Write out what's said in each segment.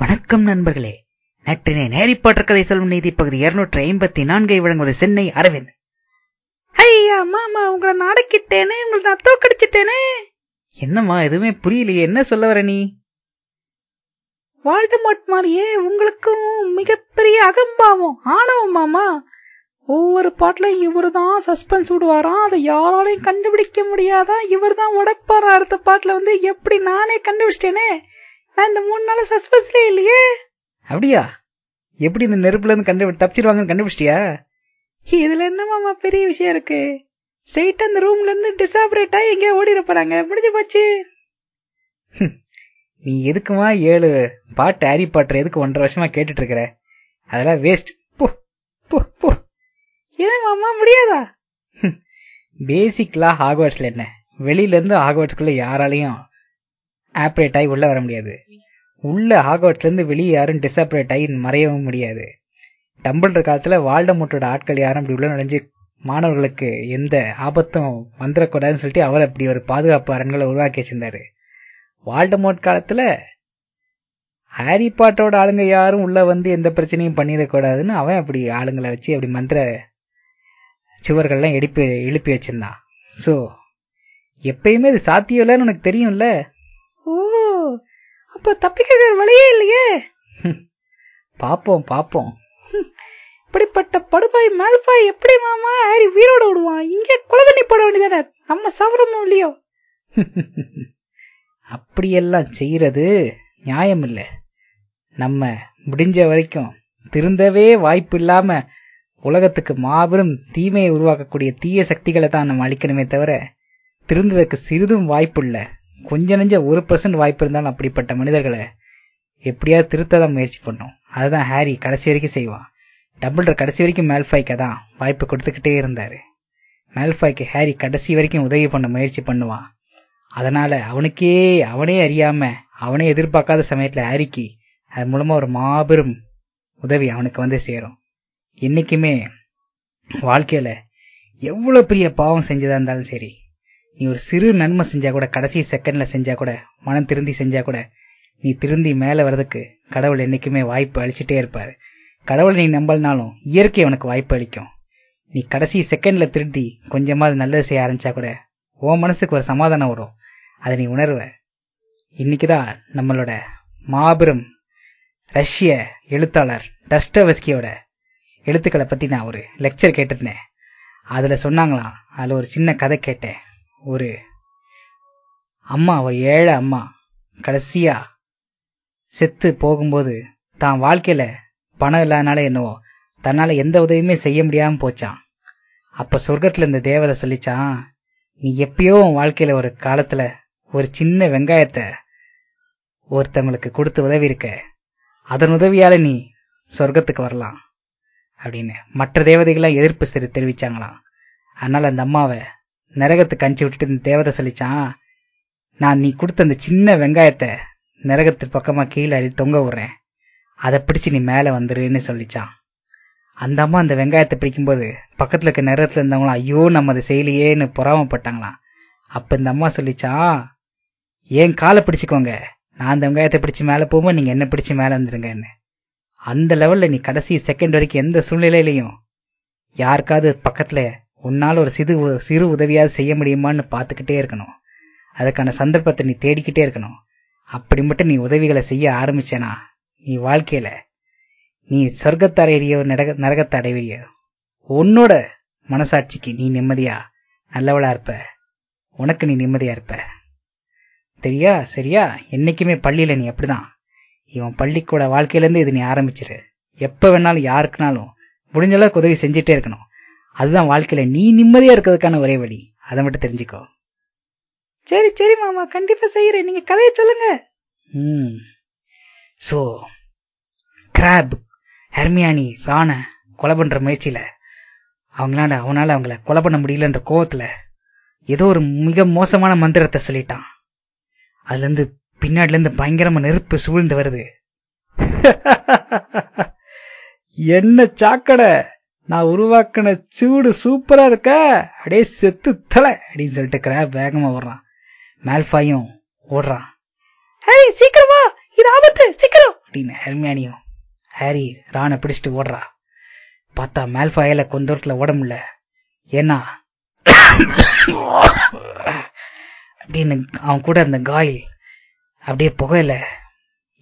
வணக்கம் நண்பர்களே. நேற்றினை நேரி பாட்டர் கதை சொல்லும் நீதி பகுதி இருநூற்றி ஐம்பத்தி நான்கை வழங்குவது சென்னை அரவிந்த். ஐயா மாமா உங்களை நாடக்கிட்டேனே உங்களை நான் தோக்கடிச்சிட்டேனே. என்னம்மா எதுவுமே புரியலையே என்ன சொல்ல வர நீ? வால்டமாட் மாதிரியே உங்களுக்கும் மிகப்பெரிய அகம்பாவம் ஆணவம் மாமா. ஒவ்வொரு பாட்டுலயும் இவரு தான் சஸ்பென்ஸ் விடுவாராம் அதை யாராலையும் கண்டுபிடிக்க முடியாதா? இவர் தான் உடைப்பாரா அடுத்த பாட்டுல வந்து எப்படி நானே கண்டுபிடிச்சிட்டேனே? நான் இந்த மூணு நாள் சஸ்பென்ஸ்லயே இல்லையே. அப்படியா? எப்படி இந்த நெருப்புல இருந்து கண்டு தப்பிச்சிருவாங்கன்னு கண்டுபிடிச்சிட்டியா? இதுல என்ன மாமா பெரிய விஷயம் இருக்கு? ஸ்ட்ரெயிட் அந்த ரூம்ல இருந்து டிசாபரேட் ஆகி எங்கேயோ ஓடிட போறாங்க. முடிஞ்சு போச்சு. நீ எதுக்குமா ஏழு பாட்டு ஹாரி பாட்டர் எதுக்கு ஒன்றரை வருஷமா கேட்டுட்டு இருக்கிற அதெல்லாம் வேஸ்ட் போ போ போ. ஏன் மாமா முடியாதா? பேசிக் லா ஹாக்வர்ட்ஸ்ல என்ன? வெளியில இருந்து ஹாக்வர்ட்ஸ்குள்ள யாராலையும் ஆப்ரேட் ஆகி உள்ள வர முடியாது. உள்ள ஹாக்வர்ட்ஸ்ல வெளியே யாரும் டிஸ்ஆப்ரேட் ஆகி மறையவும் முடியாது. டம்பிள்டர் காலத்தில் வால்டமோட்டோட ஆட்கள் யாரும் அப்படி உள்ள நுழைஞ்சு மாணவர்களுக்கு எந்த ஆபத்தும் வந்துடக்கூடாதுன்னு சொல்லிட்டு அவர் அப்படி ஒரு பாதுகாப்பு அரண்களை உருவாக்கி வச்சிருந்தாரு. வால்டமோட் காலத்தில் ஹாரி பாட்டோட ஆளுங்க யாரும் உள்ள வந்து எந்த பிரச்சனையும் பண்ணிடக்கூடாதுன்னு அவன் அப்படி ஆளுங்களை வச்சு அப்படி மந்திர சுவர்கள்லாம் எழுப்பி எழுப்பி வச்சிருந்தான். ஸோ எப்பயுமே இது சாத்தியம் இல்லைன்னு உனக்கு தெரியும்ல? அப்ப தப்பிக்கிற வழியே இல்லையே. பாப்போம் பாப்போம். இப்படிப்பட்ட படுபாய் மேல்பாய் எப்படி மாமா ஹாரி உயிரோட விடுவான் இங்க குழந்தை தண்ணி போட வேண்டியதானே? நம்ம சாப்பிடணும் இல்லையோ? அப்படியெல்லாம் செய்யறது நியாயம் இல்ல நம்ம முடிஞ்ச வரைக்கும் திருந்தவே வாய்ப்பு இல்லாம உலகத்துக்கு மாபெரும் தீமையை உருவாக்கக்கூடிய தீய சக்திகளை தான் நம்ம அழிக்கணுமே தவிர திருந்துவதற்கு சிறிதும் வாய்ப்பு இல்ல. கொஞ்ச நெஞ்ச ஒரு பர்சன்ட் வாய்ப்பு இருந்தாலும் அப்படிப்பட்ட மனிதர்களை எப்படியாவது திருத்ததான் முயற்சி பண்ணும். அதுதான் ஹாரி கடைசி வரைக்கும் செய்வான். டபுள்டர் கடைசி வரைக்கும் மேல்ஃபாய்க்கு தான் வாய்ப்பு கொடுத்துக்கிட்டே இருந்தாரு. மேல்ஃபாய்க்கு ஹாரி கடைசி வரைக்கும் உதவி பண்ண முயற்சி பண்ணுவான். அதனால அவனுக்கே அவனே அறியாம அவனே எதிர்பார்க்காத சமயத்துல ஹாரிக்கு அது மூலமா ஒரு மாபெரும் உதவி அவனுக்கு வந்து சேரும். என்னைக்குமே வாழ்க்கையில எவ்வளவு பெரிய பாவம் செஞ்சதா இருந்தாலும் சரி நீ ஒரு சிறு நன்மை செஞ்சா கூட கடைசி செகண்ட்ல செஞ்சா கூட மனம் திருந்தி செஞ்சா கூட நீ திருந்தி மேல வர்றதுக்கு கடவுள் என்னைக்குமே வாய்ப்பு அளிச்சுட்டே இருப்பாரு. கடவுள் நீ நம்பலனாலும் இயற்கை உனக்கு வாய்ப்பு அளிக்கும். நீ கடைசி செகண்ட்ல திருந்தி கொஞ்சமாவது நல்லது செய்ய ஆரம்பிச்சா கூட உன் மனசுக்கு ஒரு சமாதானம் வரும். அதை நீ உணர்வ. இன்னைக்குதான் நம்மளோட மாபெரும் ரஷ்ய எழுத்தாளர் டஸ்டவெஸ்கியோட எழுத்துக்களை பத்தி நான் ஒரு லெக்சர் கேட்டிருந்தேன். அதுல சொன்னாங்களாம் அதுல ஒரு சின்ன கதை கேட்டேன். ஒரு அம்மா ஒரு ஏழை அம்மா கடைசியா செத்து போகும்போது தான் வாழ்க்கையில பணம் இல்லாதனால என்னவோ தன்னால எந்த உதவியுமே செய்ய முடியாம போச்சான் அப்ப சொர்க்கத்துல இந்த தேவதை சொல்லிச்சான் நீ எப்பயோ உன் வாழ்க்கையில ஒரு காலத்துல ஒரு சின்ன வெங்காயத்தை ஒருத்தவங்களுக்கு கொடுத்து உதவி இருக்க. அதன் உதவியால நீ சொர்க்கத்துக்கு வரலாம். அப்படின்னு மற்ற தேவதைகளாம் எதிர்ப்பு சரி தெரிவிச்சாங்களாம். அதனால அந்த அம்மாவை நரகத்துக்கு அனுப்பிச்சு விட்டுட்டு இந்த தேவதை சொல்லிச்சான் நான் நீ கொடுத்த அந்த சின்ன வெங்காயத்தை நரகத்து பக்கமா கீழே அடி தொங்க விடுறேன். அதை பிடிச்சு நீ மேலே வந்துருன்னு சொல்லிச்சான். அந்த அம்மா அந்த வெங்காயத்தை பிடிக்கும்போது பக்கத்தில் இருக்க நரகத்துல இருந்தவங்களாம் ஐயோ நம்ம அதை செய்யலையேன்னு பொறாமப்பட்டாங்களாம். அப்போ இந்த அம்மா சொல்லிச்சான் ஏன் காலை பிடிச்சிக்கோங்க. நான் அந்த வெங்காயத்தை பிடிச்சு மேலே போகும்போது நீங்கள் என்ன பிடிச்சு மேலே வந்துடுங்கன்னு அந்த லெவலில் நீ கடைசி செகண்ட் வரைக்கும் எந்த சூழ்நிலையிலையும் யாருக்காவது பக்கத்தில் உன்னால் ஒரு சிறு சிறு உதவியாவது செய்ய முடியுமான்னு பார்த்துக்கிட்டே இருக்கணும். அதுக்கான சந்தர்ப்பத்தை நீ தேடிக்கிட்டே இருக்கணும். அப்படி மட்டும் நீ உதவிகளை செய்ய ஆரம்பிச்சேனா? நீ வாழ்க்கையில நீ சொர்க்கத்தை நடக நரகத்தை அடைவிறியோ உன்னோட மனசாட்சிக்கு நீ நிம்மதியா? நல்லவளா இருப்ப. உனக்கு நீ நிம்மதியா இருப்ப. தெரியா? சரியா? என்னைக்குமே பள்ளியில நீ அப்படிதான். இவன் பள்ளிக்கூட வாழ்க்கையிலேருந்து இது நீ ஆரம்பிச்சிரு. எப்ப வேணாலும் யாருக்குனாலும் முடிஞ்ச அளவுக்கு உதவி செஞ்சுட்டே இருக்கணும். அதுதான் வாழ்க்கையில நீ நிம்மதியா இருக்கிறதுக்கான ஒரே வழி. அதை மட்டும் தெரிஞ்சுக்கோ. சரி சரி மாமா கண்டிப்பா செய்யறேன் நீங்க கதையை சொல்லுங்க. ம். சோ கிராப் ஹெர்மியானி ராண கொலை பண்ற முயற்சியில அவங்களால அவனால அவங்கள கொலை பண்ண முடியலன்ற கோவத்துல ஏதோ ஒரு மிக மோசமான மந்திரத்தை சொல்லிட்டான். அதுல இருந்து பின்னாடில இருந்து பயங்கரமா நெருப்பு சூழ்ந்து வருது. என்ன சாக்கடை! நான் உருவாக்கின சூடு சூப்பரா இருக்க. அப்படியே செத்து தலை. அப்படின்னு சொல்லிட்டு கிராப் வேகமா ஓடுறான். மேல்ஃபாயும் ஓடுறான். ஹேய் சீக்கிரமா இது ஆபத்து. சீக்கிரம். அப்படின்னு ஹெர்மியானியும் ஹாரி ராணை பிடிச்சிட்டு ஓடுறா. பார்த்தா மேல்ஃபாயில கொஞ்ச தூரத்துல ஓட முடியல. ஏன்னா அப்படின்னு அவன் கூட அந்த காயில் அப்படியே புகையில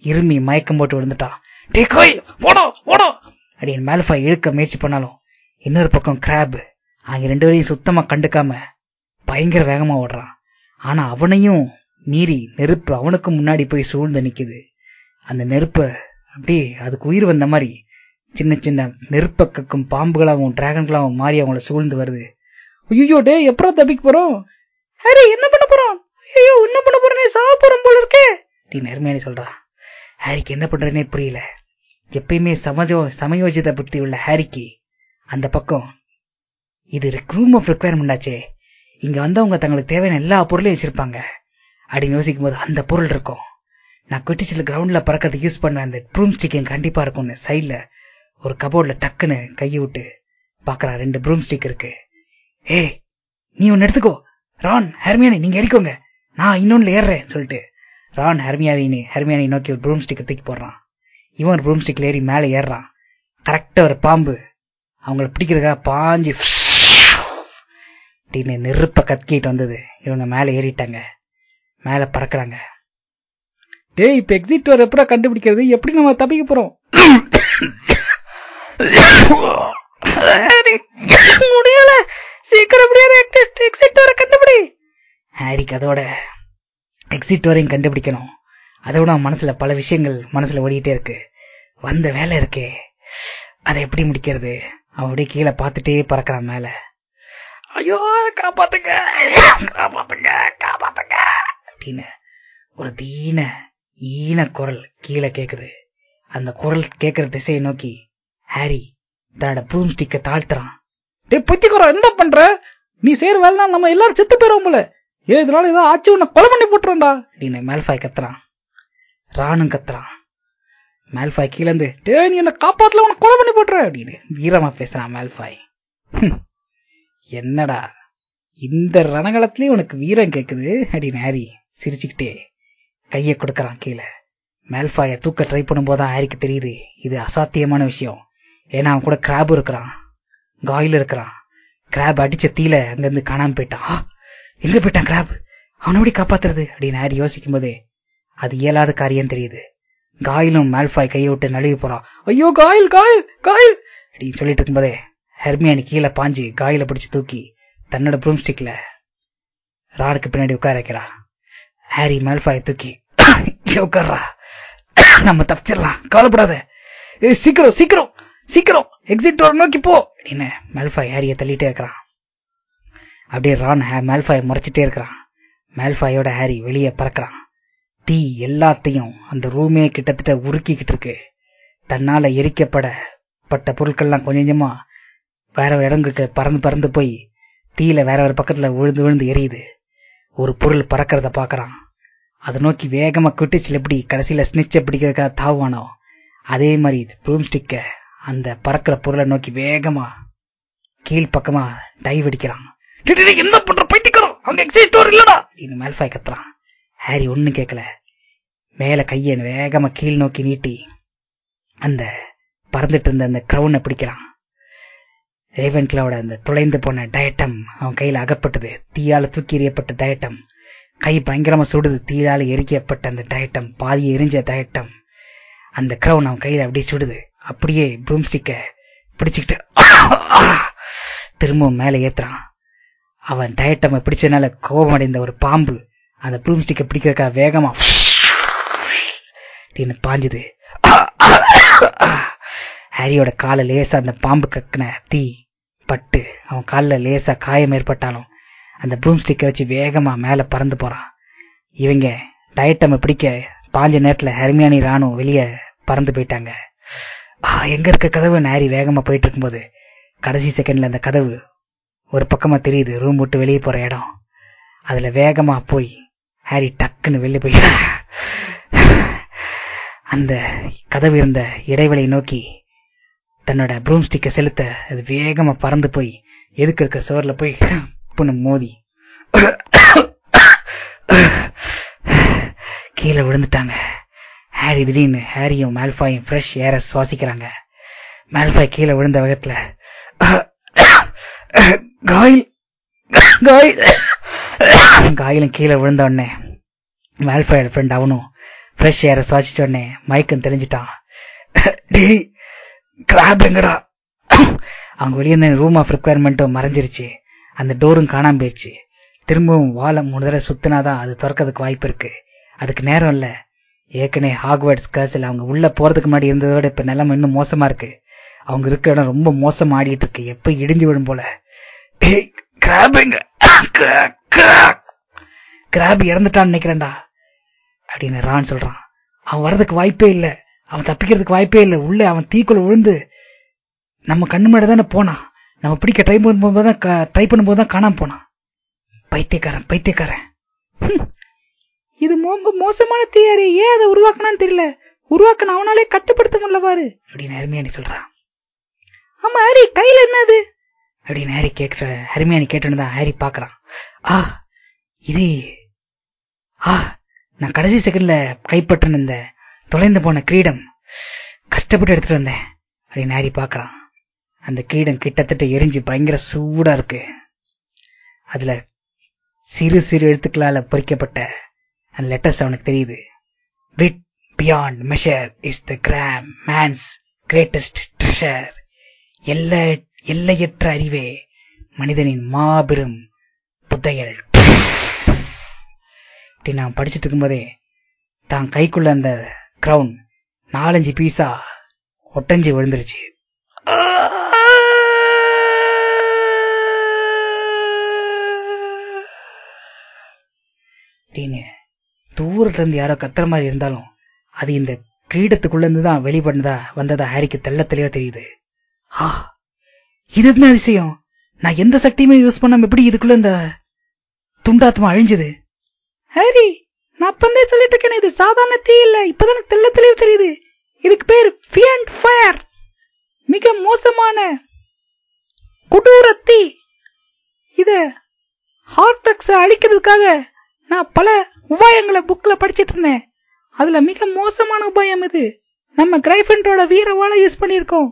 இருமி மயக்கம் போட்டு விழுந்துட்டான். டே காயில் ஓடோ ஓடோ. அப்படின்னு மேல்ஃபாய் இழுக்க முயற்சி பண்ணாலும் இன்னொரு பக்கம் கிராப் அவங்க ரெண்டு பேரையும் சுத்தமா கண்டுக்காம பயங்கர வேகமா ஓடுறான். ஆனா அவனையும் மீறி நெருப்பு அவனுக்கு முன்னாடி போய் சூழ்ந்து நிக்குது. அந்த நெருப்பை அப்படியே அதுக்கு உயிர் வந்த மாதிரி சின்ன சின்ன நெருப்ப கக்கும் பாம்புகளாகவும் டிராகன்களாகவும் மாறி அவங்கள சூழ்ந்து வருது. ஐயோ டே எப்பறம் தப்பிக்க போறோம்? ஹரி என்ன பண்ண போறோம்? ஐயோ என்ன பண்ண போறேனே சாவ போல இருக்கே. அப்படின்னு நெருமையானி சொல்றா. ஹாரிக்கு என்ன பண்றதுனே புரியல. எப்பயுமே சமஜோ சமயோஜித புத்தி உள்ள ஹாரிக்கு அந்த பக்கம். இது ரூம் ஆஃப் ரெக்குவயர்மெண்ட் ஆச்சே. இங்க வந்தவங்க தங்களுக்கு தேவையான எல்லா பொருளையும் வச்சிருப்பாங்க. அப்படின்னு யோசிக்கும் போது அந்த பொருள் இருக்கும். நான் குட்டிச்சில கிரவுண்ட்ல பறக்கிறது யூஸ் பண்ண அந்த ப்ரூம் ஸ்டிக் எனக்கு கண்டிப்பா இருக்கும்னு சைட்ல ஒரு கபோர்ட்ல டக்குன்னு கையை விட்டு பாக்குறான் ரெண்டு ப்ரூம் ஸ்டிக் இருக்கு. ஏய் நீ ஒன்னு எடுத்துக்கோ. ரான் ஹெர்மியானி நீங்க எரிக்கோங்க நான் இன்னொன்னுல ஏறுறேன் சொல்லிட்டு. ரான் ஹெர்மியாவினி ஹெர்மியானி நோக்கி ஒரு ப்ரூம் ஸ்டிக்கை தூக்கி போடுறான். இவன் ஒரு ப்ரூம் ஸ்டிக்ல ஏறி மேலே ஏறுறான். கரெக்டாக ஒரு பாம்பு. அவங்கள பிடிக்கிறதுக்காக பாஞ்சு அப்படின்னு நெருப்ப கத்திக்கிட்டு வந்தது. இவங்க மேலே ஏறிட்டாங்க. மேலே பறக்கிறாங்க. டேய் இப்போ எக்ஸிட் வர எப்படா கண்டுபிடிக்கிறது? எப்படி நம்ம தப்பிக்க போறோம்? முடியல. சீக்கிரம் எக்ஸிட் வர கண்டுபிடி. ஹாரிக்கு அதோட எக்ஸிட் வரையும் கண்டுபிடிக்கணும். அதோட விட மனசுல பல விஷயங்கள் மனசுல ஓடிக்கிட்டே இருக்கு. வந்த வேலை இருக்கே. அதை எப்படி முடிக்கிறது? அவன் அப்படியே கீழே பார்த்துட்டே பறக்கிறான் மேல. ஐயோ காப்பாத்துங்க. காப்பாத்துங்க காப்பாத்துங்க. அப்படின்னு ஒரு தீன ஈன குரல் கீழே கேக்குது. அந்த குரல் கேட்கிற திசையை நோக்கி ஹாரி தன்னோட ப்ரூம் ஸ்டிக்க தாழ்த்துறான். டே பத்திக்குறோம் என்ன பண்ற? நீ செய்யற வேலைனா நம்ம எல்லாரும் செத்து போயிடும் போல. ஏ இதனால ஏதோ ஆச்சு? உன்னை கொலை பண்ணி போட்டுறா அப்படின்னு மேல்ஃபாய் கத்துறான். ராணும் கத்துறான். மேல்ஃபாய் கீழே இருந்து டே நீ என்ன காப்பாத்துல உனக்கு கொலை பண்ணி போட்டுற. அப்படின்னு வீரமா பேசுறான் மேல்ஃபாய். என்னடா இந்த ரணகலத்திலயும் உனக்கு வீரம் கேக்குது? அப்படின்னு ஹாரி சிரிச்சுக்கிட்டே கையை கொடுக்கறான் கீழே. மேல்ஃபாய தூக்க ட்ரை பண்ணும்போதான் ஹாரிக்கு தெரியுது இது அசாத்தியமான விஷயம். ஏன்னா அவன் கூட கிராப் இருக்கிறான் காயில் இருக்கிறான். கிராப் அடிச்ச தீல அங்கிருந்து காணாம போயிட்டான். எங்க போயிட்டான் கிராப் அவனை எப்படி காப்பாத்துறது? அப்படின்னு ஹாரி யோசிக்கும் போதே அது இயலாத காரியம் தெரியுது. காயிலும் மேல்ஃபாய் கையை விட்டு நழுவி போறான். ஐயோ காயில் காயில் காயில்! அப்படின்னு சொல்லிட்டு இருக்கும்போதே ஹெர்மியானி கீழே பாஞ்சு காயில பிடிச்சு தூக்கி தன்னோட ப்ரூம் ஸ்டிக்ல ராடுக்கு பின்னாடி உட்கார வைக்கிறா ஹாரி மேல்ஃபாய் தூக்கி உட்கார்றா. நம்ம தப்பிச்சிடலாம். கவலைப்படாத. ஏய் சீக்கிரம் சீக்கிரம் சீக்கிரம் எக்ஸிட் டோர் நோக்கி போ! அப்படின்னு மேல்ஃபாய் ஹாரிய தள்ளிட்டே இருக்கிறான். அப்படியே ரான் மேல்ஃபாய் முறைச்சிட்டே இருக்கிறான். மேல்ஃபாயோட ஹாரி வெளியே பறக்கிறான். தீ எல்லாத்தையும் அந்த ரூமே கிட்டத்தட்ட உருக்கிக்கிட்டு இருக்கு தன்னால எரிக்கப்பட பட்ட பொருட்கள்லாம் கொஞ்சம் கொஞ்சமா வேற ஒரு இடங்களுக்கு பறந்து பறந்து போய் தீயில வேற ஒரு பக்கத்துல விழுந்து விழுந்து எரியுது. ஒரு பொருள் பறக்கிறத பாக்குறான். அதை நோக்கி வேகமா குட்டிச்சில் எப்படி கடைசியில ஸ்னிச்ச பிடிக்கிறதுக்காக தாவானோ அதே மாதிரி ப்ரூம் ஸ்டிக்க அந்த பறக்கிற பொருளை நோக்கி வேகமா கீழ்பக்கமா டைவ் அடிக்கிறான். என்ன பண்ற? பைத்திக்கிறோம் அங்க எக்ஸைஸ் டோர் இல்லடா! இன்னும் மேல்ஃபாய் கத்துறான். ஹாரி ஒண்ணு கேட்கல மேல கையை வேகமா கீழ் நோக்கி நீட்டி அந்த பறந்துட்டு இருந்த அந்த கிரவுனை பிடிக்கிறான் ரேவன் கிளாவோட அந்த துளைந்து போன டயட்டம் அவன் கையில அகப்பட்டது. தீயால தூக்கி எறியப்பட்ட டயட்டம் கை பயங்கரமா சுடுது. தீயால எரிக்கப்பட்ட அந்த டயட்டம் பாதி எரிஞ்ச டயட்டம் அந்த கிரவுன் அவன் கையில அப்படியே சுடுது. அப்படியே ப்ரூம்ஸ்டிக்க பிடிச்சுக்கிட்டு திரும்பவும் மேல ஏத்துறான். அவன் டயட்டம் பிடிச்சதுனால கோபம் அடைந்த ஒரு பாம்பு அந்த ப்ரூம்ஸ்டிக்க பிடிக்கிறதுக்காக வேகமா அப்படின்னு பாஞ்சுது. ஹாரியோட காலை லேசா அந்த பாம்பு கக்கின தீ பட்டு அவன் காலில் லேசா காயம் ஏற்பட்டாலும் அந்த ப்ரூம் ஸ்டிக்கை வச்சு வேகமா மேல பறந்து போறான். இவங்க டயட்டம் பிடிக்க பாஞ்ச நேரத்துல ஹெர்மியானி ராணும் வெளியே பறந்து போயிட்டாங்க. எங்க இருக்க கதவு? ஹாரி வேகமா போயிட்டு இருக்கும்போது கடைசி செகண்ட்ல அந்த கதவு ஒரு பக்கமா தெரியுது. ரூம் விட்டு வெளியே போற இடம். அதுல வேகமா போய் ஹாரி டக்குன்னு வெளியே போய் அந்த கதவு இருந்த இடைவெளியை நோக்கி தன்னோட ப்ரூம் ஸ்டிக்கை செலுத்த அது வேகமா பறந்து போய் எதுக்கு இருக்க சுவர்ல போய் புண்ணு மோதி கீழே விழுந்துட்டாங்க. ஹாரி திடீர்னு ஹாரியும் மேல்ஃபாயும் ஃப்ரெஷ் ஏற சுவாசிக்கிறாங்க. மேல்ஃபாய் கீழே விழுந்த வகத்துல காயில் காயில். காயிலும் கீழே விழுந்த உடனே மேல்ஃபாயோட ஃப்ரெண்ட் அவனும் ஃப்ரெஷ் ஏரை சுவாசிச்ச உடனே மயக்கம் தெளிஞ்சிட்டான். டேய் கிராப் எங்கடா? அவங்க வெளியே இருந்த ரூம் ஆஃப் ரிக்குவயர்மெண்ட்டும் மறைஞ்சிருச்சு. அந்த டோரும் காணாம போயிடுச்சு திரும்பவும் வாழை மூணு தடவை சுத்தினாதான் அது திறக்கிறதுக்கு வாய்ப்பு இருக்கு. அதுக்கு நேரம் இல்ல. ஏற்கனவே ஹாக்வர்ட்ஸ் கேர்ஸில் அவங்க உள்ள போறதுக்கு முன்னாடி இருந்ததை விட இப்ப நிலைமை இன்னும் மோசமா இருக்கு. அவங்க இருக்க இடம் ரொம்ப மோசமா ஆடிட்டு இருக்கு. எப்ப இடிஞ்சு விடும் போல. கிராப் எங்க? கிராப் இறந்துட்டான்னு நினைக்கிறேன்டா. அப்படின்னு ரான் சொல்றான். அவன் வர்றதுக்கு வாய்ப்பே இல்லை. அவன் தப்பிக்கிறதுக்கு வாய்ப்பே இல்லை. உள்ள அவன் தீக்குள்ள விழுந்து நம்ம கண்ணு முன்னாடி தானே போனான். நம்ம பிடிக்க ட்ரை பண்ணும்போது தான் ட்ரை பண்ணும்போது தான் காணாம போனான். பைத்தியக்காரன் பைத்தியக்காரன். இது மோசமான தியரி. ஏன் அதை உருவாக்கினான்னு தெரியல. உருவாக்கின அவனாலே கட்டுப்படுத்த முடியல பாரு. அப்படின்னு அருமையானி சொல்றான். ஆமா ஹாரி கையில என்னது அப்படின்னு ஹாரி கேட்கிற அருமையானி கேட்டுன்னு தான் ஹாரி பாக்குறான். ஆ இது. ஆ நான் கடைசி செகண்ட்ல கைப்பற்றின இந்த தொலைந்து போன கிரீடம் கஷ்டப்பட்டு எடுத்துட்டு வந்தேன். அப்படின்னு ஹாரி பாக்குறான் அந்த கிரீடம் கிட்டத்தட்ட எரிஞ்சு பயங்கர சூடா இருக்கு. அதுல சிறு சிறு எழுத்துக்களால பொறிக்கப்பட்ட அந்த லெட்டர்ஸ் அவனுக்கு தெரியுது. Wit beyond measure is the gram man's greatest treasure எல்ல எல்லையற்ற அறிவே மனிதனின் மாபெரும் புதையல் அப்படி நான் படிச்சுட்டு இருக்கும்போதே தான் கைக்குள்ள அந்த கிரவுன் நாலஞ்சு பீஸா ஒட்டஞ்சி விழுந்துருச்சு. அப்படின்னு தூரத்துல இருந்து யாரோ கத்துற மாதிரி இருந்தாலும் அது இந்த கிரீடத்துக்குள்ள இருந்து தான் வெளிப்படதா வந்ததா ஹாரிக்கு தெள்ள தெளிவா தெரியுது. ஆ இது என்ன அதிசயம்? நான் எந்த சக்தியுமே யூஸ் பண்ணாம எப்படி இதுக்குள்ள இந்த துண்டாத்மா அழிஞ்சது? ஹரி நான் அப்பந்தே சொல்லிட்டு இருக்கேன் இது சாதாரண தீ இல்ல. இப்பதான் எனக்கு தெளிவு தெரியுது. இதுக்கு பேர் ஃபியண்ட் ஃபயர் மிக மோசமான கொடூர தீ. இத ஹார்டக்ஸ அழிக்கிறதுக்காக நான் பல உபாயங்களை புக்ல படிச்சிட்டு இருந்தேன் அதுல மிக மோசமான உபாயம் இது. நம்ம கிரைஃபண்டோட வீரவாளை யூஸ் பண்ணியிருக்கோம்.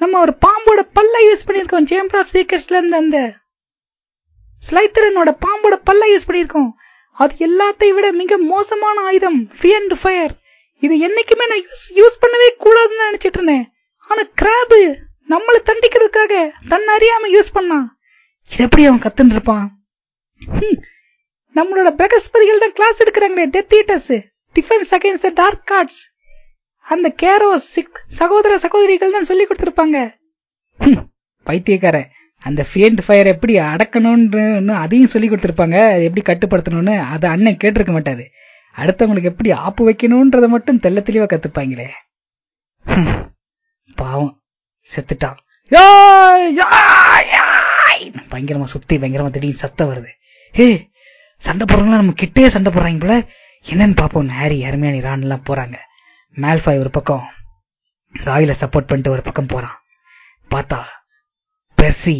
நம்ம ஒரு பாம்போட பல்ல யூஸ் பண்ணியிருக்கோம் சேம்பர் ஆஃப் சீக்ரெட்ஸ்ல இருந்து அந்த ஸ்லைத்தரனோட பாம்போட பல்ல யூஸ் பண்ணியிருக்கோம். அது எல்லாத்தையும் விட மிக மோசமான ஆயுதம் ஃபியண்ட் ஃபயர் இது என்னைக்குமே நான் யூஸ் பண்ணவே கூடாதுன்னு நினைச்சிட்டு இருந்தேன். ஆனா கிராபு நம்மளை தண்டிக்கிறதுக்காக தன் அறியாம யூஸ் பண்ணான் இது எப்படி அவன் கத்துன்னு இருப்பான்? நம்மளோட பிரகஸ்பதிகள் தான் class எடுக்கிறாங்களே death eaters defence against the dark arts அந்த கேரோ சகோதர சகோதரிகள் தான் சொல்லி கொடுத்துருப்பாங்க. பைத்தியக்காரன். அந்த ஃபியண்ட் ஃபயர் எப்படி அடக்கணும்னு அதையும் சொல்லி கொடுத்துருப்பாங்க. எப்படி கட்டுப்படுத்தணும்னு அதை அண்ணன் கேட்டிருக்க மாட்டாரு. அடுத்தவங்களுக்கு எப்படி ஆப்பு வைக்கணும்ன்றத மட்டும் தெல்ல தெளிவா கத்துப்பாங்களே. பாவம். செத்துட்டான். பயங்கரமா சுத்தி பயங்கரமா திடீர்னு சத்தம் வருது. ஹே சண்டை போடுறாங்களா நம்ம கிட்டே சண்டை போடுறாங்க போல. என்னன்னு பாப்போம் ஹாரி அருமையான ரான் எல்லாம் போறாங்க. மேல்ஃபாய் ஒரு பக்கம் காயில சப்போர்ட் பண்ணிட்டு ஒரு பக்கம் போறான். பார்த்தா பெர்சி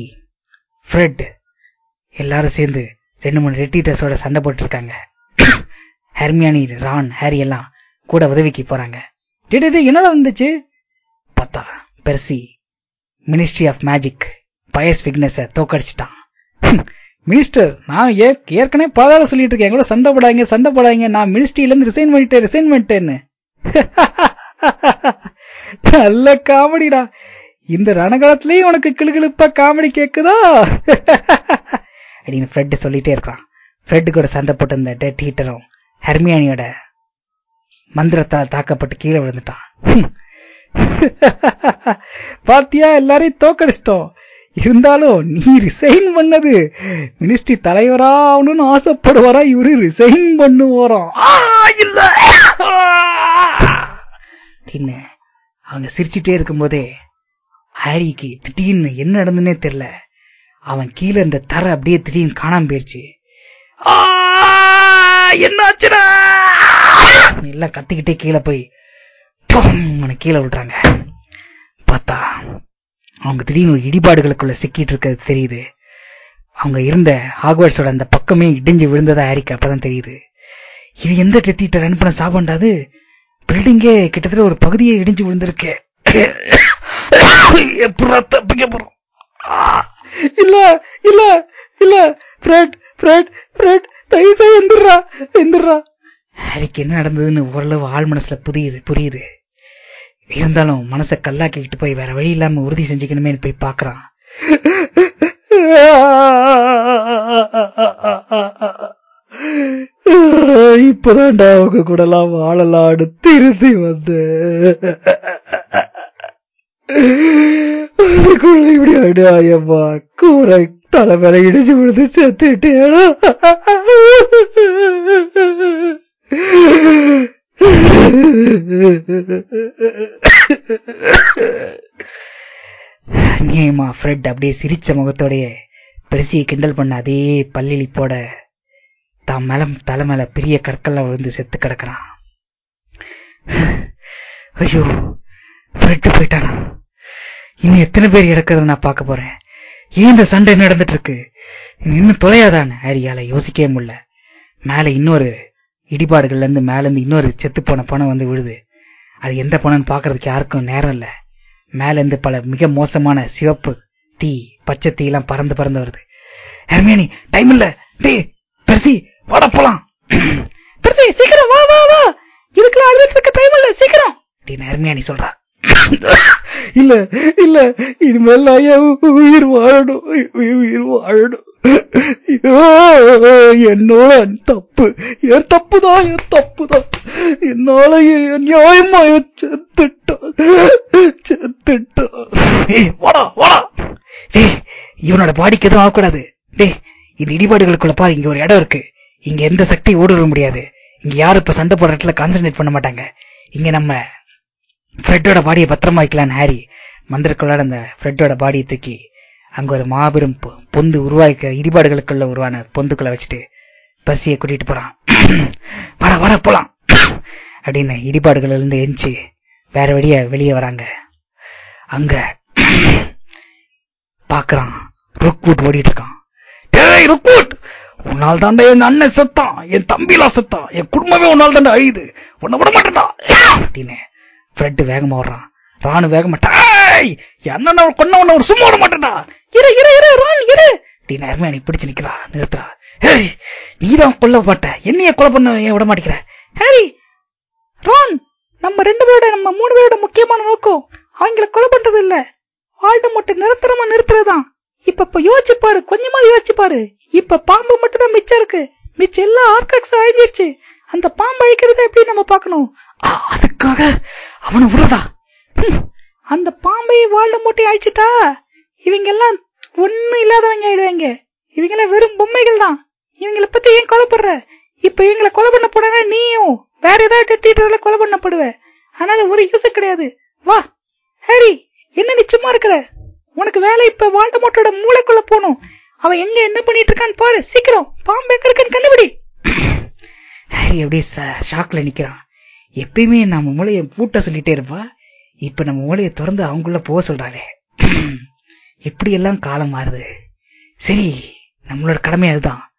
ஃப்ரெட் எல்லாரும் சேர்ந்து ரெண்டு மூணு ரெட்டிட்டர்ஸோட சண்டை போட்டு இருக்காங்க ஹெர்மியானி ரான் ஹாரி எல்லாம் கூட உதவிக்கு போறாங்க. என்னடா வந்துச்சு பார்த்தா Percy ministry of magic Pius விக்னஸ தோக்கடிச்சிட்டான். Minister நான் ஏற்கனவே பாதாள சொல்லிட்டு இருக்கேன். கூட சண்டை போடாங்க சண்டை போடாங்க நான் மினிஸ்ட்ரியில இருந்து ரிசைன் பண்ணிட்டேன் ரிசைன் பண்ணிட்டேன்னு. நல்ல காமெடிடா இந்த ரணகாலத்திலயும் உனக்கு கிளுகிழுப்பா காமெடி கேட்குதோ அப்படின்னு ஃப்ரெட் சொல்லிட்டே இருக்கான் ஃப்ரெட் கூட சண்டை போட்டு இருந்த டெட் ஹீட்டரும் ஹெர்மியானியோட மந்திரத்தால் தாக்கப்பட்டு கீழே விழுந்துட்டான். பாத்தியா எல்லாரையும் தோக்கடிச்சிட்டோம். இருந்தாலும் நீ ரிசைன் பண்ணது மினிஸ்ட்ரி தலைவரா ஆகணும்னு ஆசைப்படுவாரா? இவரு ரிசைன் பண்ணுவாராம் இல்ல. அப்படின்னு அவங்க சிரிச்சிட்டே இருக்கும்போதே ஹாரிக்கு திடீர்னு என்ன நடந்துன்னே தெரியல. அவன் கீழே இந்த தர அப்படியே திடீர்னு காணாம போயிருச்சு. என்னாச்சுடா எல்லாம் கத்திக்கிட்டே கீழே போய் கீழே விடுறாங்க பார்த்தா அவங்க திடீர்னு இடிபாடுகளுக்குள்ள சிக்கிட்டு இருக்கிறது தெரியுது. அவங்க இருந்த ஹாக்வர்ட்ஸோட அந்த பக்கமே இடிஞ்சு விழுந்ததா ஹாரிக்கு அப்பதான் தெரியுது. இது எந்த டெத்திட்ட ரன் பண்ண சாப்பாண்டாது பில்டிங்கே கிட்டத்தட்ட ஒரு பகுதியை இடிஞ்சு விழுந்திருக்கு. எப்படா தப்பிக்க போறோம். இல்ல இல்ல இல்ல. ஃப்ரெட் ஃப்ரெட் ஃப்ரெட் தயவு செய்து எந்திரா எந்திரா ஹாரிக்கு என்ன நடந்ததுன்னு ஓரளவு ஆள் மனசுல புரியுது புரியுது. இருந்தாலும் மனசை கல்லாக்கிக்கிட்டு போய் வேற வழி இல்லாம உறுதி செஞ்சுக்கணுமேன்னு போய் பாக்குறான். இப்பதான்டா அவங்க கூட எல்லாம் வாழலான்னு திருத்தி வந்து அதுக்குள்ள இப்படி அடியாயம்மா கூரை தலை மேல இடிச்சு விழுந்து செத்துட்டேனா? அங்கேயுமா ஃப்ரெட் அப்படியே சிரிச்ச முகத்தோடைய பெருசியை கிண்டல் பண்ண அதே பல்லிழிப்போட தான் மேல தலை மேல பெரிய கற்கள்ல விழுந்து செத்து கிடக்குறான். ஐயோ ஃப்ரெட்டு போயிட்டானா? இன்னும் எத்தனை பேர் இறக்குறத நான் பார்க்க போறேன். ஏன் இந்த சண்டை நடந்துட்டு இருக்கு இன்னும் தொலையாதான்னு ஹாரியால யோசிக்கவே முடியல. மேல இன்னொரு இடிபாடுகள்ல இருந்து மேல இருந்து இன்னொரு செத்து போன பணம் வந்து விழுது. அது எந்த பணம்னு பாக்குறதுக்கு யாருக்கும் நேரம் இல்ல. மேல இருந்து பல மிக மோசமான சிவப்பு தீ பச்சை தீ எல்லாம் பறந்து பறந்து வருது. ஹெர்மியானி டைம் இல்ல. டேய் பெருசி வாடா போலாம். பெருசி சீக்கிரம் வா வா வா. இதுக்கெல்லாம் அழுதுட்டு இருக்க டைம் இல்ல. சீக்கிரம். அப்படின்னு ஹெர்மியானி சொல்றா. இல்ல இல்ல இனிமேல் நான் உயிர் வாழணும் உயிர் வாழணும். என்னோட தப்பு என் தப்பு தான் என் தப்பு தான் என்னால என் நியாயமா என் செத்துட்டான் ஏய் வாடா வாடா. டேய் இவனோட பாடிக்கு எதுவும் ஆகக்கூடாது. டேய் இந்த இடிபாடுகளுக்குள்ள பாரு இங்க ஒரு இடம் இருக்கு. இங்க எந்த சக்தி ஊடுருவ முடியாது. இங்க யாரும் இப்ப சண்டை போடுற இடத்துல கான்சென்ட்ரேட் பண்ண மாட்டாங்க. இங்க நம்ம ஃப்ரெட்டோட பாடியை பத்திரமா வைக்கலான்னு ஹாரி மந்திரக்குள்ளாட அந்த ஃப்ரெட்டோட பாடியை தூக்கி அங்க ஒரு மாபெரும் பொந்து உருவாக்க இடிபாடுகளுக்குள்ள உருவான பொந்துக்குள்ள வச்சுட்டு பசியை கூட்டிட்டு போறான். வர வர போலாம். அப்படின்னு இடிபாடுகள்ல இருந்து எரிஞ்சு வேற வழியா வெளியே வராங்க. அங்க பாக்குறான். ருக்வுட் ஓடிட்டு இருக்கான். டேய் ருக்வுட் உன்னால் தாண்டா என் அண்ணன் செத்தான் என் தம்பிலாம் செத்தான் என் குடும்பமே உன்னால் தாண்டா அழியுது. உன்னை விட மாட்டேன்டா. அப்படின்னு ஃப்ரெட் வேகமா வர்றான் ராணு வேகமா என்ன என் கொன்ன ஒரு சும்மா விட மாட்டேன்டா. இரு இரு இரு ரான் இரு. அப்படின்னு நீ பிடிச்சு நிக்கிறா நிறுத்துறா ஹேய் நீதான் கொல்ல மாட்ட என்னைய கொலை பண்ண ஏன் விட மாட்டேங்கிற? ஹாரி ரான் நம்ம ரெண்டு பேரோட நம்ம மூணு பேரோட முக்கியமான நோக்கம் அவங்கள கொலை பண்றது இல்ல. வாழ்க்கை மட்டும் நிரந்தரமா நிறுத்துறதுதான் இப்ப இப்ப யோசிச்சு பாரு கொஞ்சமா யோசிச்சு பாரு. இப்ப பாம்பு மட்டும் தான் மிச்சம் இருக்கு. மிச்சம் எல்லா ஆர்காக்ஸ் அழிஞ்சிருச்சு. அந்த பாம்பு அழிக்கிறத எப்படி நம்ம பார்க்கணும்? அதுக்காக அவனை விடுறதா? அந்த பாம்பை வாழ்ல மூட்டை அழிச்சிட்டா இவங்க எல்லாம் ஒண்ணும் இல்லாதவங்க ஆயிடுவாங்க. இவங்க எல்லாம் வெறும் பொம்மைகள் தான். இவங்கள பத்தி ஏன் கொலைப்படுற? இப்ப இவங்களை கொலை பண்ண போனா நீயும் வேற ஏதாவது டீட்டர்ல கொலை பண்ணப்படுவ. அதனால ஒரு யூஸ் கிடையாது. வா. ஹரி என்ன நீ சும்மா இருக்கிற? உனக்கு வேலை இப்ப வால்டமோட்டோட மூளைக்குள்ள போகணும். அவன் எங்க என்ன பண்ணிட்டு இருக்கான்னு பாரு. சீக்கிரம். பாம்பு எங்க இருக்கான்னு கண்டுபிடி. ஹாரி அப்படியே ச- ஷாக்ல நிக்கிறான். எப்பயுமே நம்ம மூளைய பூட்ட சொல்லிட்டே இருப்பா. இப்ப நம்ம மூளைய திறந்து அவங்களுள்ள போக சொல்றாளே. எப்படி எல்லாம் காலம் மாறுது? சரி நம்மளோட கடமை அதுதான்.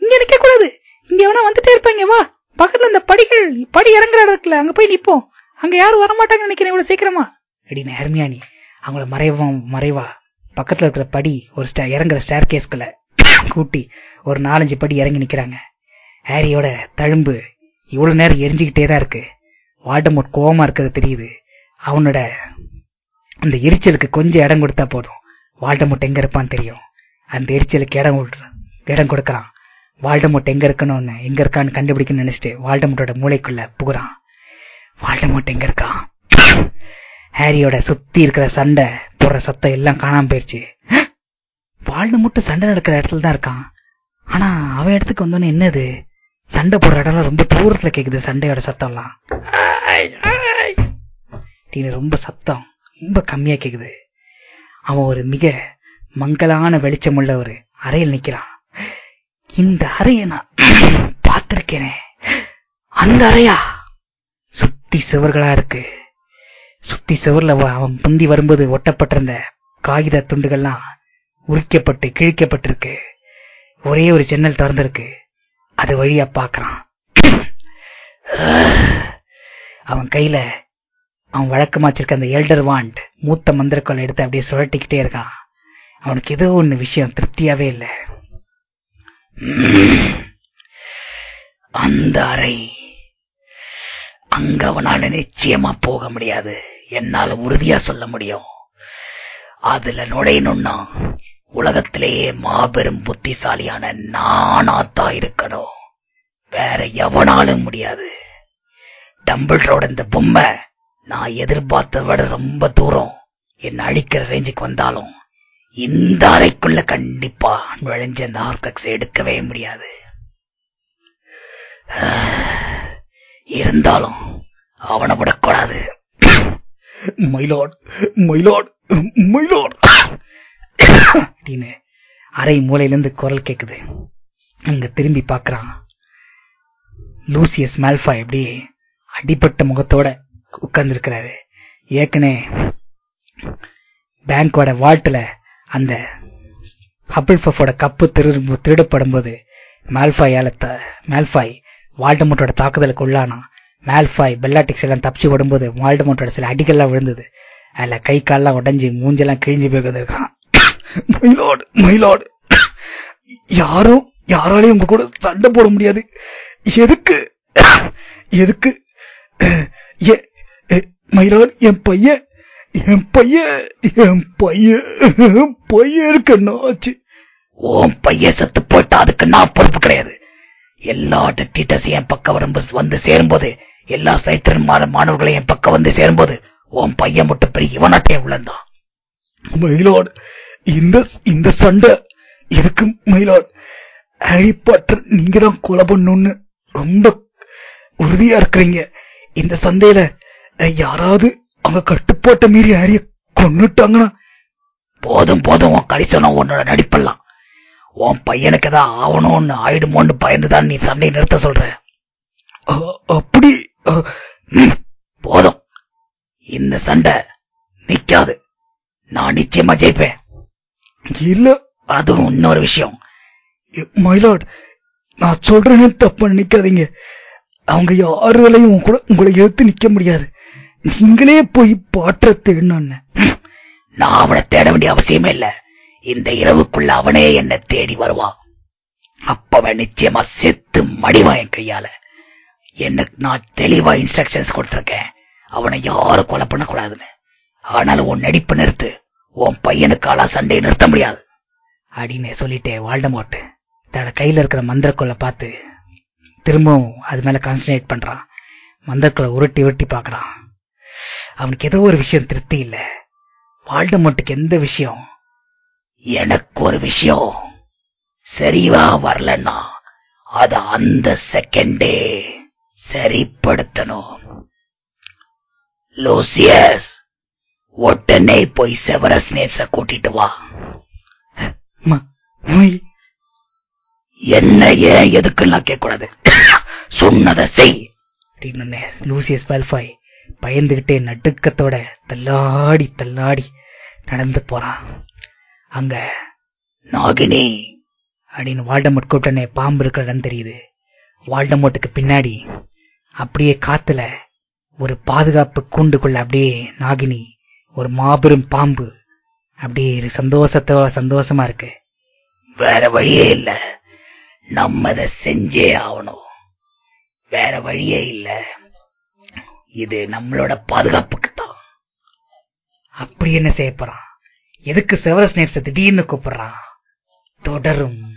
இங்க நிக்க கூடாது இங்க எவனா வந்துட்டே இருப்பாங்க வா. பக்கத்துல இந்த படிகள் படி இறங்குற இடம் இருக்குல்ல அங்க போய் நிப்போம். அங்க யாரும் வரமாட்டாங்கன்னு நினைக்கிறேன் இவ்வளவு சீக்கிரமா. அப்படின்னு ஹெர்மியானி அவங்கள மறைவா மறைவா. பக்கத்துல இருக்கிற படி ஒரு இறங்குற ஸ்டேர் கேஸ்குள்ள கூட்டி ஒரு நாலஞ்சு படி இறங்கி நிக்கிறாங்க. ஹாரியோட தழும்பு இவ்வளவு நேரம் எரிஞ்சுக்கிட்டே தான் இருக்கு. வாட்டமோட் கோவமா இருக்கிறது தெரியுது. அவனோட அந்த எரிச்சலுக்கு கொஞ்சம் இடம் கொடுத்தா போதும். வால்டமோட் எங்க இருப்பான்னு தெரியும். அந்த எரிச்சலுக்கு இடம் இடம் கொடுக்கறான். வால்டமோட் எங்க இருக்கணும்னு எங்க இருக்கான்னு கண்டுபிடிக்கணும்னு நினைச்சிட்டு வால்டமோட்டோட மூளைக்குள்ள புகுறான். வால்டமோட் எங்க இருக்கான்? ஹாரியோட சுத்தி இருக்கிற சண்டை போடுற சத்தம் எல்லாம் காணாம போயிருச்சு. வாழ்ந்து மட்டும் சண்டை நடக்கிற இடத்துல தான் இருக்கான். ஆனா அவன் இடத்துக்கு வந்தோன்னு என்னது? சண்டை போடுற இடம்லாம் ரொம்ப தூரத்துல கேக்குது சண்டையோட சத்தம்லாம். அப்படின்னு ரொம்ப சத்தம். ரொம்ப கம்மியா கேக்குது. அவன் ஒரு மிக மங்கலான வெளிச்சமுள்ள ஒரு அறையில் நிக்கிறான். இந்த அறையை நான் பார்த்திருக்கேனே அந்த அறையா? சுத்தி சுவர்களா இருக்கு. சுத்தி சுவர்ல அவ- அவன் முந்தி வரும்போது ஒட்டப்பட்டிருந்த காகித துண்டுகள்லாம் உரிக்கப்பட்டு கிழிக்கப்பட்டிருக்கு. ஒரே ஒரு ஜன்னல் திறந்திருக்கு. அது வழியா பாக்குறான். அவன் கையில அவன் வழக்கமா வச்சிருக்க அந்த எல்டர் வாண்ட் மூத்த மந்திரக்கோள் எடுத்து அப்படியே சுழட்டிக்கிட்டே இருக்கான். அவனுக்கு ஏதோ ஒண்ணு விஷயம் திருப்தியாவே இல்ல. அந்த அறை அங்க அவனால நிச்சயமா போக முடியாது. என்னால உறுதியா சொல்ல முடியும். அதுல நுழையணும்னா உலகத்திலேயே மாபெரும் புத்திசாலியான நானாத்தா இருக்கணும். வேற எவனாலும் முடியாது. டம்பிள்ரோட இந்த பொம்மை நான் எதிர்பார்த்த விட ரொம்ப தூரம். என்ன அழிக்கிற ரேஞ்சுக்கு வந்தாலும் இந்த அறைக்குள்ள கண்டிப்பா நுழைஞ்ச அந்த ஆர்கக்ஸ் எடுக்கவே முடியாது. இருந்தாலும் அவனை விடக்கூடாது. மயிலாட் மயிலாட் மயிலாட் அப்படின்னு அரை மூலையிலிருந்து குரல் கேக்குது. அங்க திரும்பி பார்க்கறான் லூசியஸ் மேல்பாய் அப்படியே அடிப்பட்ட முகத்தோட உட்கார்ந்துருக்கிறாரு. ஏற்கனவே பேங்கோட வால்ட்டில் அந்த ஹபிள் ஃபஃபோட கப்பு திரு திருடப்படும் போது மால்ஃபாயால மால்ஃபாய் வால்டமோட்டோட தாக்குதலுக்கு உள்ளானா? மேல்பாய் பெல்லாட்டிக்ஸ் எல்லாம் தப்பிச்சு ஓடும்போது வால்டமோட்டோட சில அடிகள்லாம் விழுந்தது. அதுல கை கால்லாம் உடஞ்சி மூஞ்செல்லாம் கிழிஞ்சு போய் வந்திருக்கான் மயிலாடு மயிலாடு யாரும் யாராலையும் உங்க கூட சண்டை போட முடியாது. எதுக்கு எதுக்கு மயிலாடு என் பையன் என் பையன் என் பையன் என் பையனுக்கு என்ன ஆச்சு? உன் பையன் செத்து போயிட்டா அதுக்கு நான் பொறுப்பு கிடையாது. எல்லா டெட்டிட்டஸ் என் பக்கம் வரும்போது வந்து சேரும்போது எல்லா சைத்திரன் மாணவர்களையும் என் பக்கம் வந்து சேரும்போது உன் பையன் மட்டும் பெரிய இவனாட்டே உள்ளந்தான். மயிலாடு இந்த இந்த சண்டை எதுக்கு மயிலாடு ஹாரி பாட்டர் நீங்க தான் கொலை பண்ணணும்னு ரொம்ப உறுதியா இருக்கிறீங்க. இந்த சந்தையில யாராவது அவங்க கட்டுப்பாட்டை மீறி ஹாரிய கொன்னுட்டாங்கன்னா போதும் போதும் உன் கரிசனம் உன்னோட நடிப்பெல்லாம். உன் பையனுக்கு தான் ஆகணும்னு ஆயிடுமோன்னு பயந்துதான் நீ சண்டையை நிறுத்த சொல்ற. அப்படி போதும். இந்த சண்டை நிக்காது. நான் நிச்சயமா ஜெயிப்பேன். இல்ல. அதுவும் இன்னொரு விஷயம். மயிலாட் நான் சொல்றேன்னு தப்ப நினைக்காதீங்க. அவங்க யாருலையும் கூட உங்களை எடுத்து நிக்க முடியாது. நீங்களே போய் பாற்ற தேடினான் நான் அவனை தேட வேண்டிய அவசியமே இல்ல. இந்த இரவுக்குள்ள அவனே என்ன தேடி வருவான் அப்பவன் நிச்சயமா செத்து மடிவான் என் கையால. எனக்கு நான் தெளிவா இன்ஸ்ட்ரக்ஷன்ஸ் கொடுத்திருக்கேன். அவனை யாரும் கொலை பண்ணக்கூடாதுன்னு. ஆனாலும் உன் நடிப்பு நிறுத்து. உன் பையனுக்கு சண்டையை நிறுத்த முடியாது. அப்படின்னு சொல்லிட்டு வால்டமோட்டு தன்னோட கையில இருக்கிற மந்திரக்குள்ள பார்த்து திரும்பவும் அது மேல கான்சன்ட்ரேட் பண்றான். மந்திரக்குள்ள உருட்டி உருட்டி பாக்குறான் அவனுக்கு ஏதோ ஒரு விஷயம் திருப்தி இல்ல. வால்டமோட்டுக்கு எந்த விஷயம்? எனக்கு ஒரு விஷயம். சரிவா வரலன்னா அத அந்த செகண்டே சரிப்படுத்தணும். லூசியஸ்! உடனே போய் செவரஸ் நேப்ஸ கூட்டிட்டு வா. என்ன ஏன் எதுக்குலாம் கேட்க கூடாது சொன்னதை செய். அப்படின்னு லூசியஸ் பால்பாய் பயந்துகிட்டே நடுக்கத்தோட தள்ளாடி தள்ளாடி நடந்து போறான். அங்க நாகினி. அப்படின்னு வால்டமோட் கூட்டனே பாம்பு இருக்கிற இடம் தெரியுது. வால்டமோட்டுக்கு பின்னாடி அப்படியே காத்துல ஒரு பாதுகாப்பு கூண்டுக்குள்ள அப்படியே நாகினி ஒரு மாபெரும் பாம்பு. அப்படியே சந்தோஷத்தோ சந்தோஷமா இருக்கு. வேற வழியே இல்ல. நம்ம அதை செஞ்சே ஆகணும் வேற வழியே இல்ல. இது நம்மளோட பாதுகாப்புக்கு தான் அப்படி என்ன செய்ய போறான்? எதுக்கு செவரஸ் நேப்ஸ் திடீர்னு கூப்பிடுறான்? தொடரும்.